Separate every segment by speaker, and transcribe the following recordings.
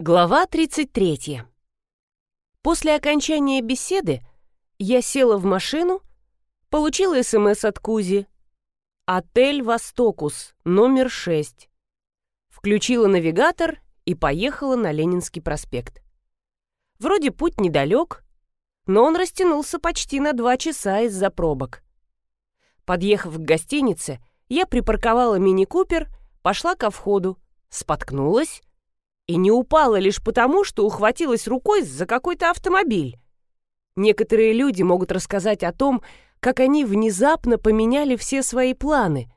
Speaker 1: Глава 33. После окончания беседы я села в машину, получила СМС от Кузи. «Отель Востокус, номер 6». Включила навигатор и поехала на Ленинский проспект. Вроде путь недалек, но он растянулся почти на два часа из-за пробок. Подъехав к гостинице, я припарковала мини-купер, пошла ко входу, споткнулась и не упала лишь потому, что ухватилась рукой за какой-то автомобиль. Некоторые люди могут рассказать о том, как они внезапно поменяли все свои планы,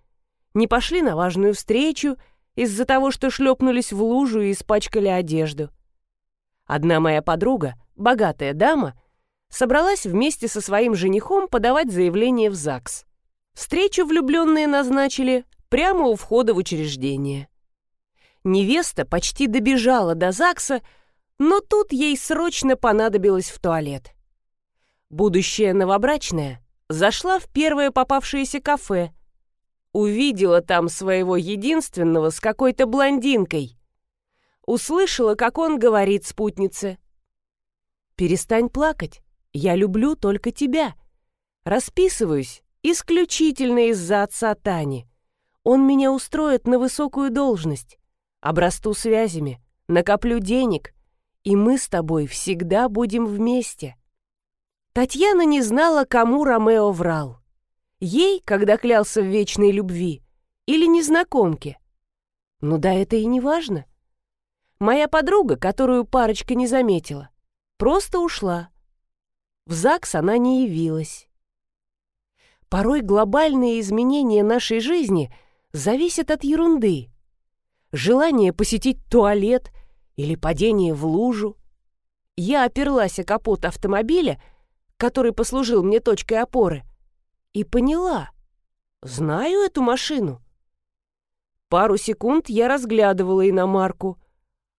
Speaker 1: не пошли на важную встречу из-за того, что шлепнулись в лужу и испачкали одежду. Одна моя подруга, богатая дама, собралась вместе со своим женихом подавать заявление в ЗАГС. Встречу влюбленные назначили прямо у входа в учреждение. Невеста почти добежала до ЗАГСа, но тут ей срочно понадобилось в туалет. Будущая новобрачная зашла в первое попавшееся кафе. Увидела там своего единственного с какой-то блондинкой. Услышала, как он говорит спутнице. «Перестань плакать, я люблю только тебя. Расписываюсь исключительно из-за отца Тани. Он меня устроит на высокую должность обрасту связями, накоплю денег, и мы с тобой всегда будем вместе». Татьяна не знала, кому Ромео врал. Ей, когда клялся в вечной любви, или незнакомке. Ну да, это и не важно. Моя подруга, которую парочка не заметила, просто ушла. В ЗАГС она не явилась. Порой глобальные изменения нашей жизни зависят от ерунды желание посетить туалет или падение в лужу. Я оперлась о капот автомобиля, который послужил мне точкой опоры, и поняла, знаю эту машину. Пару секунд я разглядывала иномарку,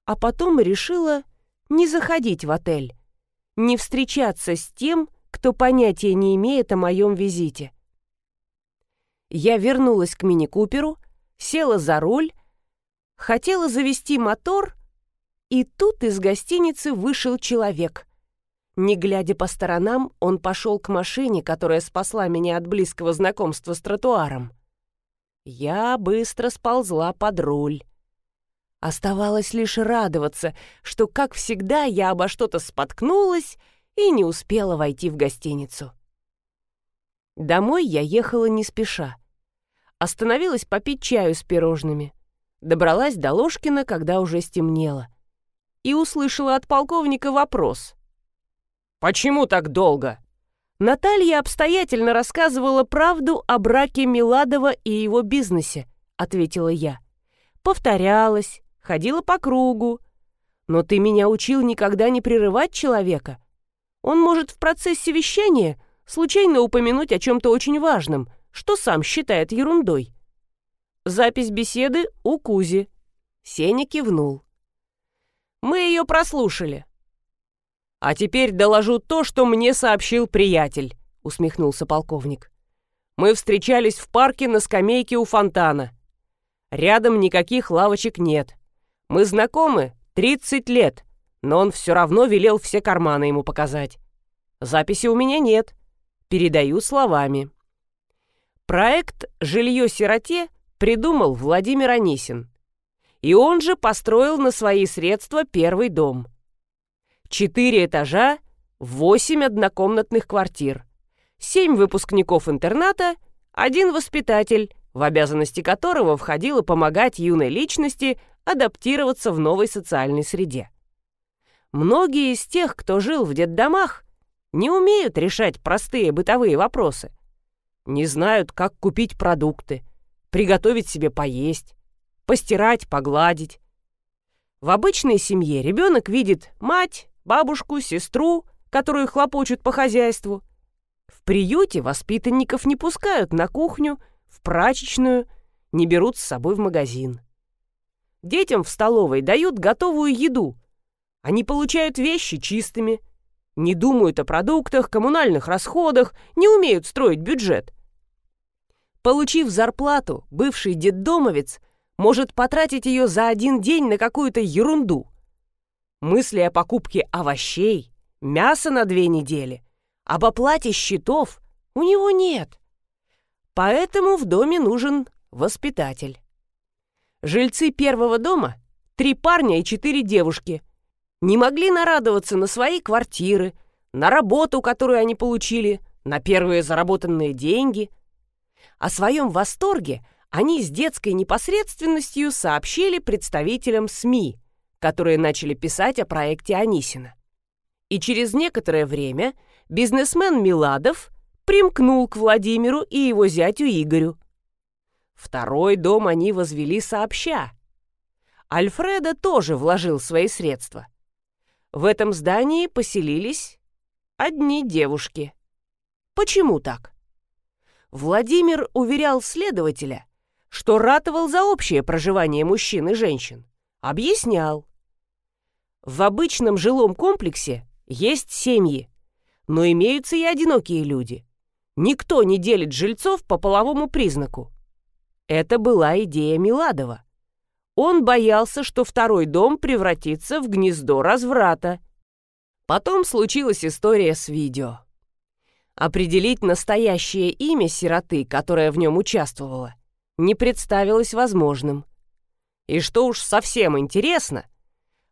Speaker 1: а потом решила не заходить в отель, не встречаться с тем, кто понятия не имеет о моем визите. Я вернулась к мини-куперу, села за руль Хотела завести мотор, и тут из гостиницы вышел человек. Не глядя по сторонам, он пошел к машине, которая спасла меня от близкого знакомства с тротуаром. Я быстро сползла под руль. Оставалось лишь радоваться, что, как всегда, я обо что-то споткнулась и не успела войти в гостиницу. Домой я ехала не спеша. Остановилась попить чаю с пирожными. Добралась до Ложкина, когда уже стемнело. И услышала от полковника вопрос. «Почему так долго?» Наталья обстоятельно рассказывала правду о браке Миладова и его бизнесе, ответила я. Повторялась, ходила по кругу. Но ты меня учил никогда не прерывать человека. Он может в процессе вещания случайно упомянуть о чем-то очень важном, что сам считает ерундой. Запись беседы у Кузи. Сеня кивнул. Мы ее прослушали. А теперь доложу то, что мне сообщил приятель, усмехнулся полковник. Мы встречались в парке на скамейке у фонтана. Рядом никаких лавочек нет. Мы знакомы 30 лет, но он все равно велел все карманы ему показать. Записи у меня нет. Передаю словами. Проект «Жилье сироте» придумал Владимир Анисин. И он же построил на свои средства первый дом. Четыре этажа, восемь однокомнатных квартир, семь выпускников интерната, один воспитатель, в обязанности которого входило помогать юной личности адаптироваться в новой социальной среде. Многие из тех, кто жил в детдомах, не умеют решать простые бытовые вопросы. Не знают, как купить продукты, приготовить себе поесть, постирать, погладить. В обычной семье ребенок видит мать, бабушку, сестру, которые хлопочут по хозяйству. В приюте воспитанников не пускают на кухню, в прачечную, не берут с собой в магазин. Детям в столовой дают готовую еду. Они получают вещи чистыми, не думают о продуктах, коммунальных расходах, не умеют строить бюджет. Получив зарплату, бывший детдомовец может потратить ее за один день на какую-то ерунду. мысли о покупке овощей, мяса на две недели, об оплате счетов у него нет. Поэтому в доме нужен воспитатель. Жильцы первого дома — три парня и четыре девушки — не могли нарадоваться на свои квартиры, на работу, которую они получили, на первые заработанные деньги. О своем восторге они с детской непосредственностью сообщили представителям СМИ, которые начали писать о проекте Анисина. И через некоторое время бизнесмен Миладов примкнул к Владимиру и его зятю Игорю. Второй дом они возвели сообща. Альфреда тоже вложил свои средства. В этом здании поселились одни девушки. Почему так? Владимир уверял следователя, что ратовал за общее проживание мужчин и женщин. Объяснял. В обычном жилом комплексе есть семьи, но имеются и одинокие люди. Никто не делит жильцов по половому признаку. Это была идея Миладова. Он боялся, что второй дом превратится в гнездо разврата. Потом случилась история с видео. Определить настоящее имя сироты, которая в нем участвовала, не представилось возможным. И что уж совсем интересно,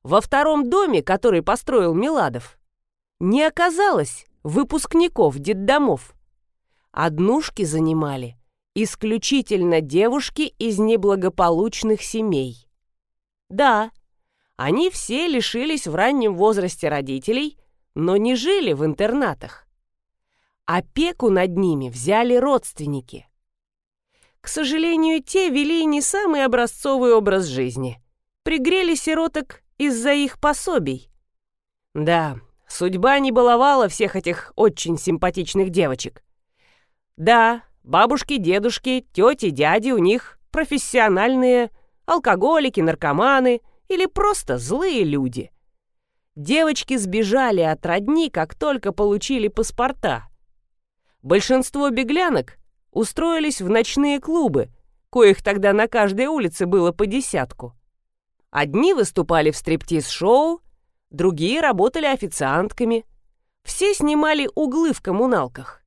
Speaker 1: во втором доме, который построил Миладов, не оказалось выпускников детдомов. Однушки занимали исключительно девушки из неблагополучных семей. Да, они все лишились в раннем возрасте родителей, но не жили в интернатах. Опеку над ними взяли родственники. К сожалению, те вели не самый образцовый образ жизни. Пригрели сироток из-за их пособий. Да, судьба не баловала всех этих очень симпатичных девочек. Да, бабушки, дедушки, тети, дяди у них профессиональные алкоголики, наркоманы или просто злые люди. Девочки сбежали от родни, как только получили паспорта. Большинство беглянок устроились в ночные клубы, коих тогда на каждой улице было по десятку. Одни выступали в стриптиз-шоу, другие работали официантками. Все снимали углы в коммуналках.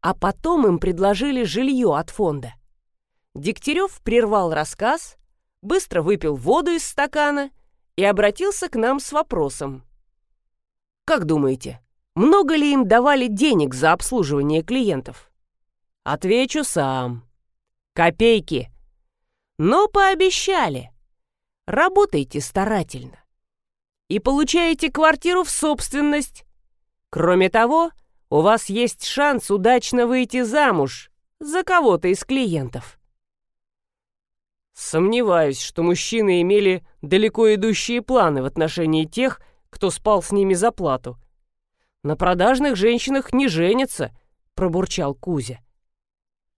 Speaker 1: А потом им предложили жилье от фонда. Дегтярев прервал рассказ, быстро выпил воду из стакана и обратился к нам с вопросом. «Как думаете, много ли им давали денег за обслуживание клиентов?» Отвечу сам. Копейки. Но пообещали. Работайте старательно. И получаете квартиру в собственность. Кроме того, у вас есть шанс удачно выйти замуж за кого-то из клиентов. Сомневаюсь, что мужчины имели далеко идущие планы в отношении тех, кто спал с ними за плату. На продажных женщинах не женятся, пробурчал Кузя.